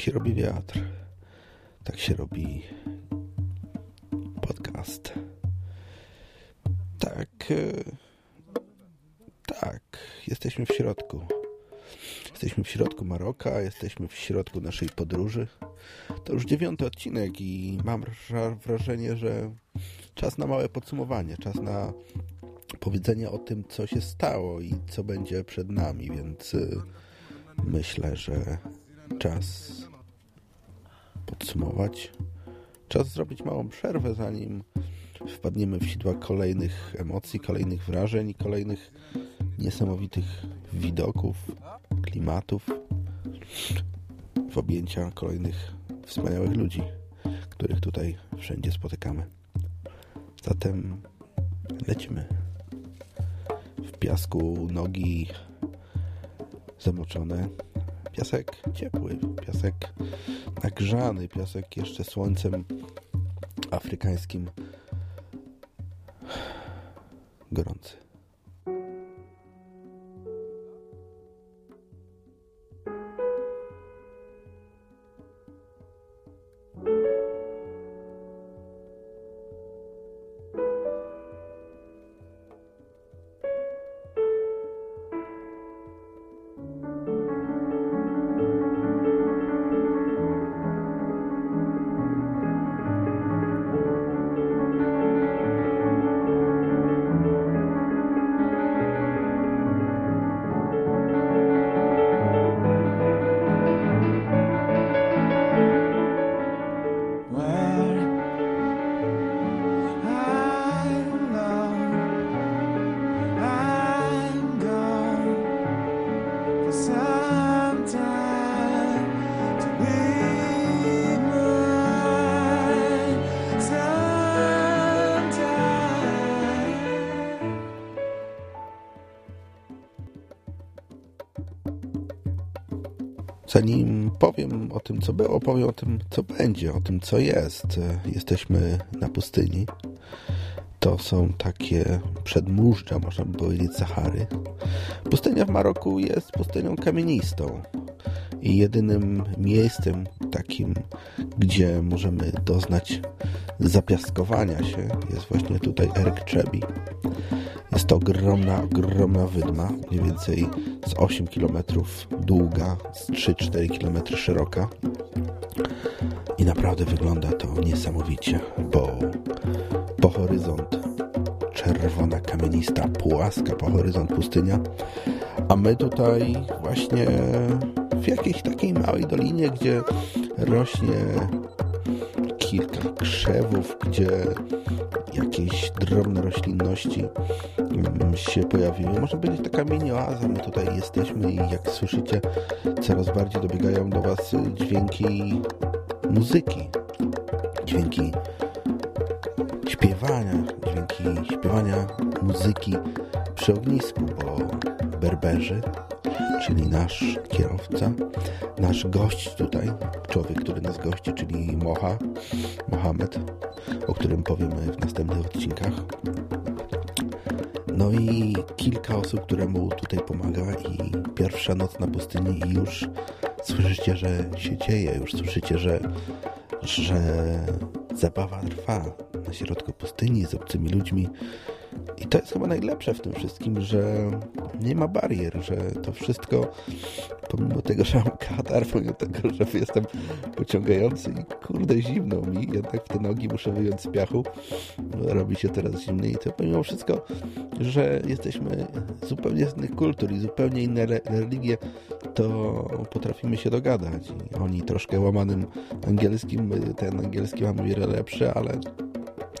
się robi wiatr. Tak się robi podcast. Tak. e, Tak. Jesteśmy w środku. Jesteśmy w środku Maroka, jesteśmy w środku naszej podróży. To już dziewiąty odcinek i mam wra- wrażenie, że czas na małe podsumowanie, czas na powiedzenie o tym, co się stało i co będzie przed nami, więc y, myślę, że czas podsumować. Czas zrobić małą przerwę, zanim wpadniemy w sidła kolejnych emocji, kolejnych wrażeń kolejnych niesamowitych widoków, klimatów, w objęcia kolejnych wspaniałych ludzi, których tutaj wszędzie spotykamy. Zatem lecimy. W piasku nogi zamoczone. Piasek ciepły, piasek nagrzany, piasek jeszcze słońcem afrykańskim gorący. Zanim powiem o tym, co było, powiem o tym, co będzie, o tym, co jest. Jesteśmy na pustyni. To są takie przedmóżdża, można by powiedzieć, Sahary. Pustynia w Maroku jest pustynią kamienistą i jedynym miejscem takim, gdzie możemy doznać zapiaskowania się jest właśnie tutaj Eryk Czebi. Jest to ogromna, ogromna wydma, mniej więcej z 8 km długa, z 3-4 km szeroka. I naprawdę wygląda to niesamowicie, bo po horyzont czerwona, kamienista, płaska, po horyzont pustynia, a my tutaj właśnie w jakiejś takiej małej dolinie, gdzie rośnie kilka krzewów, gdzie jakieś drobne roślinności mm, się pojawiły. Można powiedzieć taka mini oaza. My tutaj jesteśmy i jak słyszycie, coraz bardziej dobiegają do Was dźwięki muzyki, dźwięki śpiewania, dźwięki śpiewania muzyki przy ognisku, bo Berberzy, czyli nasz kierowca, nasz gość tutaj, człowiek, który nas gości, czyli Moha, Mohamed, o którym powiemy w następnych odcinkach. No i kilka osób, które mu tutaj pomaga i pierwsza noc na pustyni i już słyszycie, że się dzieje, już słyszycie, że, że zabawa trwa na środku pustyni z obcymi ludźmi. I to jest chyba najlepsze w tym wszystkim, że nie ma barier, że to wszystko, pomimo tego, że mam katar, pomimo tego, że jestem pociągający i kurde zimno mi, jednak w te nogi muszę wyjąć z piachu, robi się teraz zimniej, to pomimo wszystko, że jesteśmy zupełnie z innych kultur i zupełnie inne re- religie, to potrafimy się dogadać. I oni troszkę łamanym angielskim, ten angielski mamy wiele lepszy, ale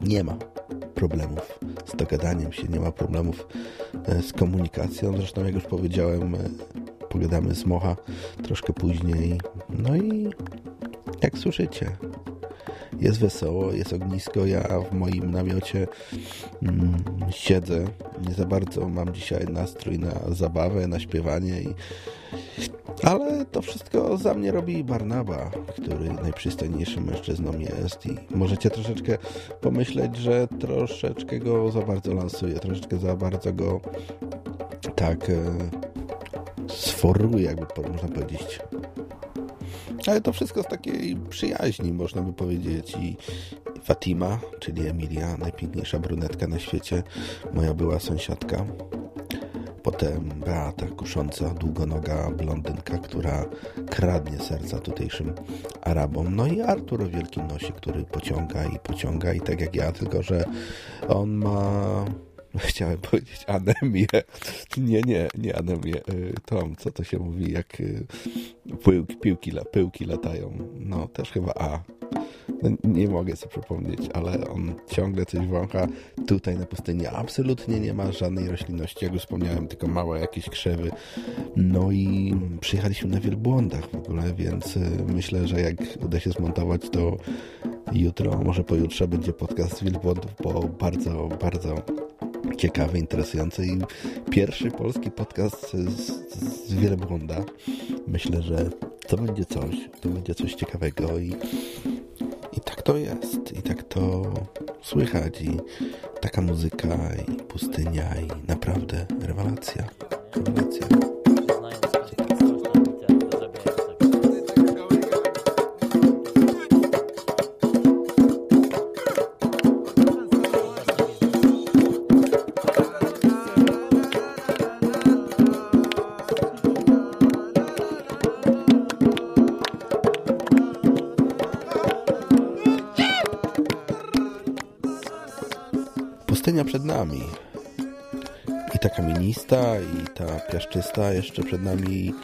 nie ma problemów z dogadaniem się, nie ma problemów e, z komunikacją. Zresztą, jak już powiedziałem, e, pogadamy z Mocha troszkę później. No i jak słyszycie, jest wesoło, jest ognisko. Ja w moim namiocie mm, siedzę Nie za bardzo mam dzisiaj nastrój na zabawę, na śpiewanie i ale to wszystko za mnie robi Barnaba, który najprzystojniejszym mężczyzną jest i możecie troszeczkę pomyśleć, że troszeczkę go za bardzo lansuje, troszeczkę za bardzo go tak e, jakby można powiedzieć. Ale to wszystko z takiej przyjaźni, można by powiedzieć. I Fatima, czyli Emilia, najpiękniejsza brunetka na świecie, moja była sąsiadka. Potem Beata, kusząca, długonoga blondynka, która kradnie serca tutejszym Arabom. No i Artur o wielkim nosie, który pociąga i pociąga i tak jak ja, tylko że on ma... Chciałem powiedzieć anemię. Nie, nie, nie anemię. Y, Tom, co to się mówi, jak y, pyłki, piłki, pyłki latają. No, też chyba A. No, nie mogę sobie przypomnieć, ale on ciągle coś wącha. Tutaj na pustyni absolutnie nie ma żadnej roślinności, jak już wspomniałem, tylko małe jakieś krzewy. No i przyjechaliśmy na wielbłądach w ogóle, więc y, myślę, że jak uda się zmontować, to jutro, może pojutrze będzie podcast wielbłądów, bo bardzo, bardzo ciekawy, interesujący i pierwszy polski podcast z, z wielbłąda. Myślę, że to będzie coś, to będzie coś ciekawego i i tak to jest, i tak to słychać, i taka muzyka, i pustynia, i naprawdę rewelacja. Rewelacja. Ta kamienista, i ta piaszczysta, jeszcze przed nami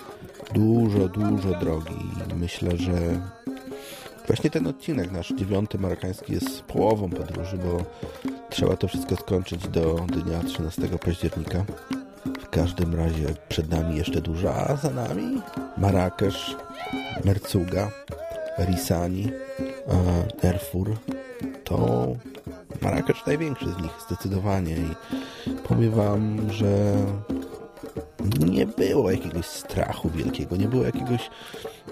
dużo, dużo drogi. Myślę, że właśnie ten odcinek, nasz dziewiąty marokański, jest połową podróży, bo trzeba to wszystko skończyć do dnia 13 października. W każdym razie przed nami jeszcze dużo, a za nami Marrakesz, Mercuga, Risani, Erfur. To Marrakesz największy z nich, zdecydowanie. I powiem wam, że nie było jakiegoś strachu wielkiego, nie było jakiegoś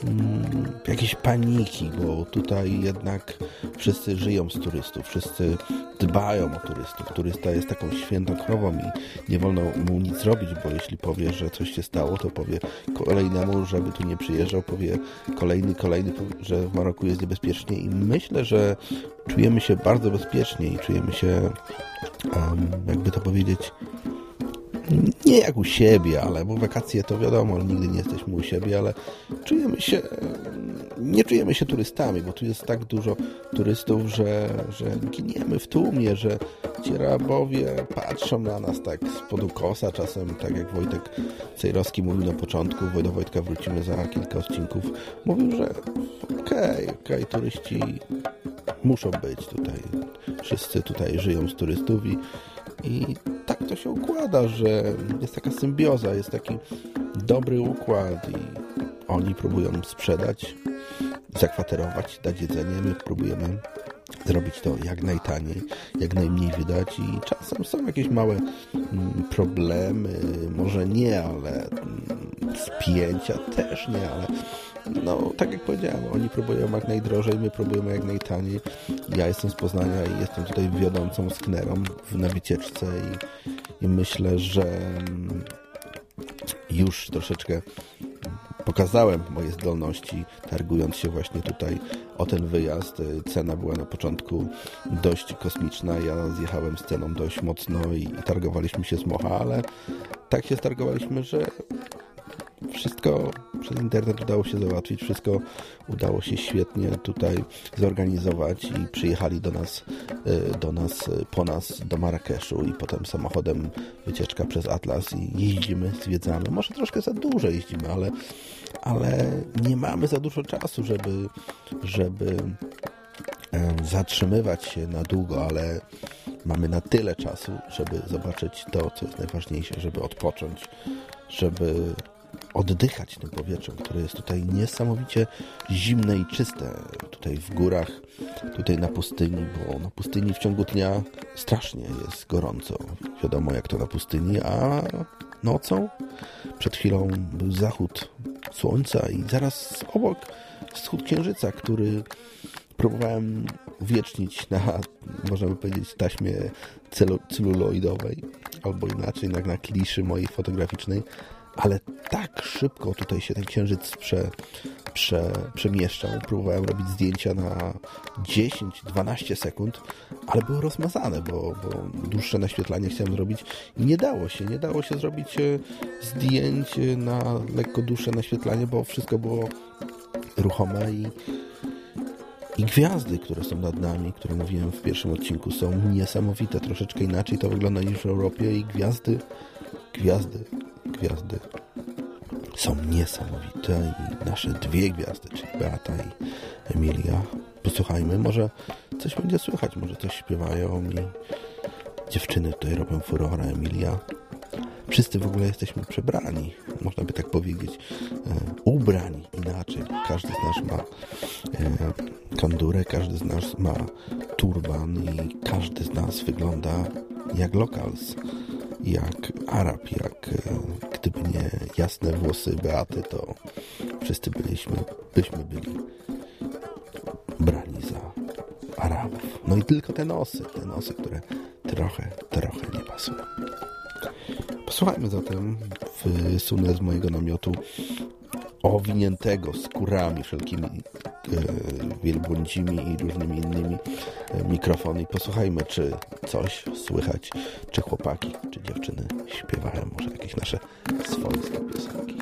mm, jakiejś paniki, bo tutaj jednak wszyscy żyją z turystów, wszyscy dbają o turystów. Turysta jest taką świętą krową i nie wolno mu nic zrobić, bo jeśli powie, że coś się stało, to powie kolejnemu, żeby tu nie przyjeżdżał, powie kolejny, kolejny, że w Maroku jest niebezpiecznie i myślę, że czujemy się bardzo bezpiecznie i czujemy się, em, jakby to powiedzieć, nie jak u siebie, ale bo wakacje to wiadomo, nigdy nie jesteśmy u siebie, ale czujemy się, nie czujemy się turystami, bo tu jest tak dużo turystów, że, że giniemy w tłumie, że ci rabowie patrzą na nas tak z ukosa, czasem tak jak Wojtek Cejrowski mówił na początku, do Wojtka wrócimy za kilka odcinków, mówił, że okej, okej, turyści muszą być tutaj, wszyscy tutaj żyją z turystów i i to się układa, że jest taka symbioza, jest taki dobry układ i oni próbują sprzedać, zakwaterować, dać jedzenie, my próbujemy zrobić to jak najtaniej, jak najmniej wydać i czasem są jakieś małe mm, problemy, może nie, ale mm, spięcia też nie, ale no, tak jak powiedziałem, oni próbują jak najdrożej, my próbujemy jak najtaniej. Ja jestem z Poznania i jestem tutaj wiodącą sknerą na wycieczce i, i myślę, że mm, już troszeczkę pokazałem moje zdolności, targując się właśnie tutaj o ten wyjazd. Cena była na początku dość kosmiczna. Ja zjechałem z ceną dość mocno i, targowaliśmy się z mocha, ale tak się stargowaliśmy, że wszystko przez internet udało się załatwić, wszystko udało się świetnie tutaj zorganizować i przyjechali do nas, y, do nas, y, po nas do Marrakeszu i potem samochodem wycieczka przez Atlas i jeździmy, zwiedzamy. Może troszkę za dużo jeździmy, ale, ale nie mamy za dużo czasu, żeby, żeby zatrzymywać się na długo, ale mamy na tyle czasu, żeby zobaczyć to, co jest najważniejsze, żeby odpocząć, żeby oddychać tym powietrzem, które jest tutaj niesamowicie zimne i czyste. Tutaj w górach, tutaj na pustyni, bo na pustyni w ciągu dnia strasznie jest gorąco. Wiadomo jak to na pustyni, a nocą przed chwilą był zachód słońca i zaraz obok wschód księżyca, który próbowałem uwiecznić na, można by powiedzieć, taśmie celu, celuloidowej, albo inaczej, na, na kliszy mojej fotograficznej, ale tak szybko tutaj się ten księżyc prze, prze, przemieszczał. Próbowałem robić zdjęcia na 10-12 sekund, ale były rozmazane, bo, bo dłuższe naświetlanie chciałem zrobić i nie dało się, nie dało się zrobić e, zdjęć e, na lekko dłuższe naświetlanie, bo wszystko było ruchome i i gwiazdy, które są nad nami, które mówiłem w pierwszym odcinku, są niesamowite. Troszeczkę inaczej to wygląda niż w Europie i gwiazdy, gwiazdy, gwiazdy są niesamowite i nasze dwie gwiazdy, czyli Beata i Emilia. Posłuchajmy, może coś będzie słychać, może coś śpiewają i dziewczyny tutaj robią furorę. Emilia Wszyscy w ogóle jesteśmy przebrani, można by tak powiedzieć, e, ubrani inaczej. Każdy z nas ma e, kandurę, każdy z nas ma turban i każdy z nas wygląda jak locals, jak Arab, jak e, gdyby nie jasne włosy Beaty, to wszyscy byliśmy, byśmy byli brani za Arabów. No i tylko te nosy, te nosy, które trochę, trochę nie pasują. Posłuchajmy zatem wysunę z mojego namiotu owiniętego skórami wszelkimi e, wielbłądzimi i różnymi innymi e, mikrofony i posłuchajmy, czy coś słychać, czy chłopaki, czy dziewczyny śpiewają może jakieś nasze swojskie piosenki.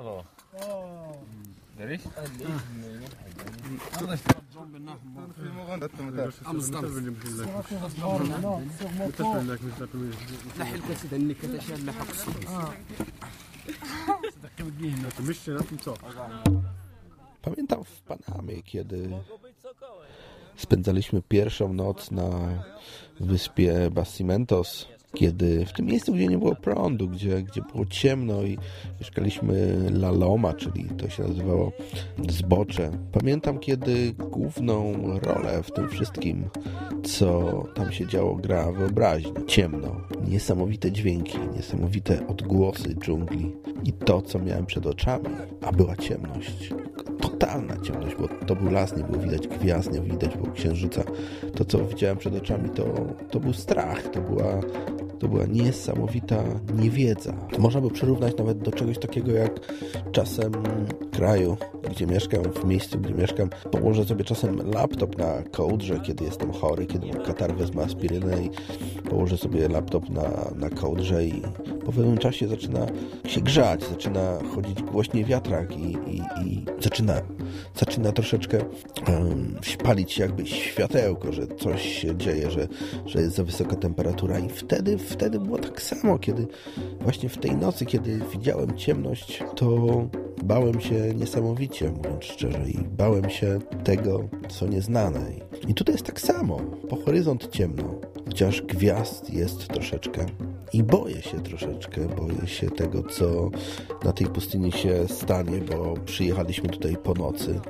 Brawo. Pamiętam w Panamie, kiedy spędzaliśmy pierwszą noc na wyspie Basimentos, kiedy w tym miejscu, gdzie nie było prądu, gdzie, gdzie było ciemno i mieszkaliśmy La Loma, czyli to się nazywało zbocze. Pamiętam, kiedy główną rolę w tym wszystkim, co tam się działo, gra wyobraźnia. Ciemno, niesamowite dźwięki, niesamowite odgłosy dżungli i to, co miałem przed oczami, a była ciemność totalna ciemność, bo to był las, nie było widać gwiazd, nie widać było księżyca. To, co widziałem przed oczami, to, to był strach, to była, to była niesamowita niewiedza. To można by przyrównać nawet do czegoś takiego jak czasem kraju, gdzie mieszkam, w miejscu, gdzie mieszkam, położę sobie czasem laptop na kołdrze, kiedy jestem chory, kiedy mam katar, wezmę aspirynę i położę sobie laptop na, na kołdrze i po pewnym czasie zaczyna się grzać, zaczyna chodzić głośniej wiatrak i, i, i zaczyna, zaczyna troszeczkę um, palić jakby światełko, że coś się dzieje, że, że jest za wysoka temperatura i wtedy, wtedy było tak samo, kiedy właśnie w tej nocy, kiedy widziałem ciemność, to bałem się niesamowicie, mówiąc szczerze, i bałem się tego, co nieznane. I tutaj jest tak samo, po horyzont ciemno, chociaż gwiazd jest troszeczkę i boję się troszeczkę, boję się tego, co na tej pustyni się stanie, bo przyjechaliśmy tutaj po nocy.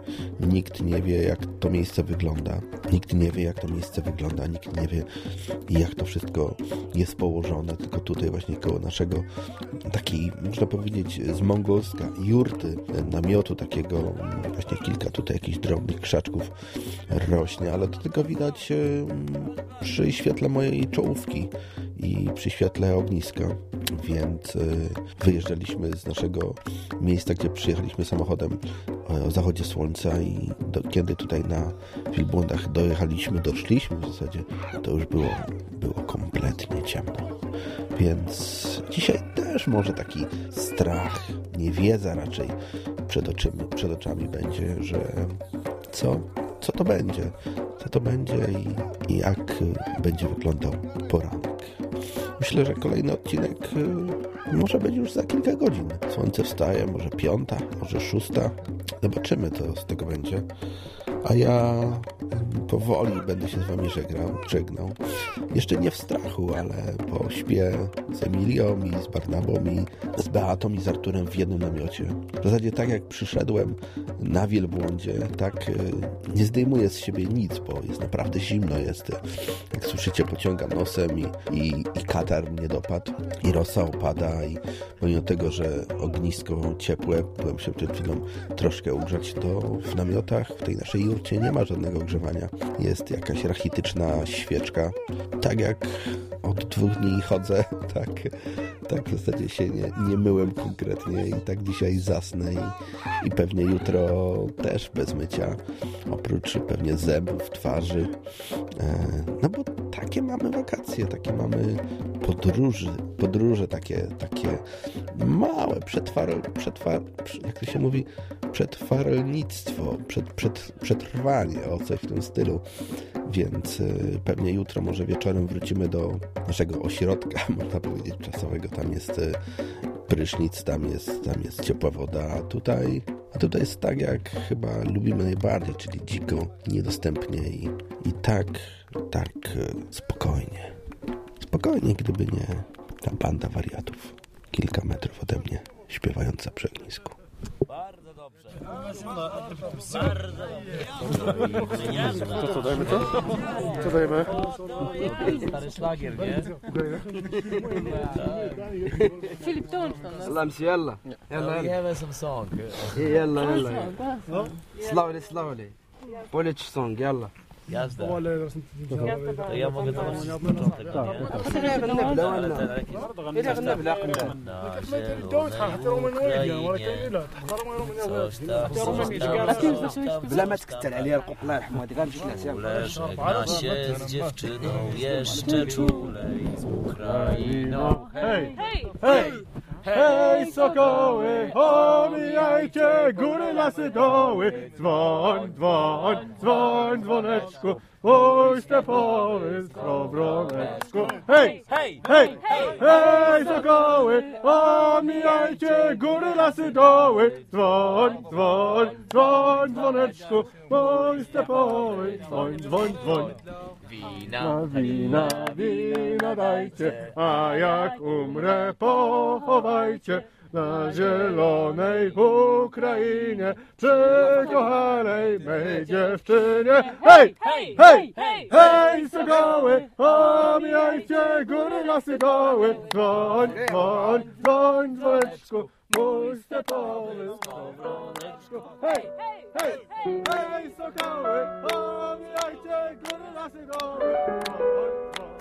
Nikt nie wie, jak to miejsce wygląda. Nikt nie wie, jak to miejsce wygląda. Nikt nie wie, jak to wszystko jest położone. Tylko tutaj właśnie koło naszego takiej, można powiedzieć, z mongolska jurty, namiotu takiego, właśnie kilka tutaj jakichś drobnych krzaczków rośnie, ale to tylko widać przy świetle mojej czołówki i przy świetle ogniska, więc y, wyjeżdżaliśmy z naszego miejsca, gdzie przyjechaliśmy samochodem e, o zachodzie słońca i do, kiedy tutaj na wielbłądach dojechaliśmy, doszliśmy w zasadzie, to już było, było kompletnie ciemno. Więc dzisiaj też może taki strach, niewiedza raczej przed oczyma, przed oczami będzie, że co? Co to będzie, co to będzie i, i jak będzie wyglądał poranek. Myślę, że kolejny odcinek y, może być już za kilka godzin. Słońce wstaje, może piąta, może szósta. Zobaczymy, co z tego będzie. A ja powoli będę się z wami żegnał. żegnał. Jeszcze nie w strachu, ale bo śpię z Emilią i z Barnabą i z Beatą i z Arturem w jednym namiocie. W zasadzie tak jak przyszedłem na wielbłądzie, tak y, nie zdejmuję z siebie nic, bo jest naprawdę zimno jest. Jak słyszycie, pociągam nosem i, i, i katar mnie dopadł i rosa opada i pomimo tego, że ognisko ciepłe, byłem się przed chwilą troszkę ugrzać, to w namiotach, w tej naszej jurcie nie ma żadnego ogrzewania. Jest jakaś rachityczna świeczka. Tak jak od dwóch dni chodzę, tak, tak w zasadzie się nie, nie myłem konkretnie i tak dzisiaj zasnę i, i pewnie jutro też bez mycia, oprócz pewnie zębów, twarzy. E, no bo takie mamy wakacje, takie mamy podróże, podróże takie, takie małe, przetwar, przetwar, jak to się mówi, przetwarnictwo, przed, przed, przetrwanie, o coś w tym stylu. Więc y, pewnie jutro, może wieczorem wrócimy do naszego ośrodka, można powiedzieć, czasowego. Tam jest y, prysznic, tam jest, tam jest ciepła woda, a tutaj, a tutaj jest tak, jak chyba lubimy najbardziej, czyli dziko, niedostępnie i, i tak, tak y, spokojnie. Spokojnie, gdyby nie ta banda wariatów, kilka metrów ode mnie, śpiewająca przy ognisku. Co dajmy to? Co dajmy? Stary szlagier, nie? Filip Thornton. Slams, jalla. Jalla, jalla. Jalla som sång. Jalla. Slowly, slowly. Polish song, jalla. Jazda. هي ما قدرتش الا غنب لا قناه بلا ما تكتر عليها القوق الله يرحمه هذه غنمشي لها سير z z. Hej! Sokoły, omijajcie góry, lasy, doły. Dzwoń, dzwoń, dzwoń, dzwoneczku, mój stepowy skowroneczku. Hej! Hej! Hej! Hej, sokoły, omijajcie góry, lasy, doły. Dzwoń, dzwoń, dzwoń, dzwoneczku, mój stepowy. Dzwoń, dzwoń, dzwoń. Wina. Na wina, wina dajcie, a jak umrę pochowajcie na zielonej Ukrainie przy kochanej mej dziewczynie. Hej! Hej! Hej! Hej! Hej, sokoły, omijajcie góry, lasy, doły. Dzwoń, dzwoń, dzwoń, dzwoneczku, mój stepowy skowroneczku. Hej! Hej! Hej, sokoły, omijajcie góry, lasy, doły. Dzwoń, dzwoń,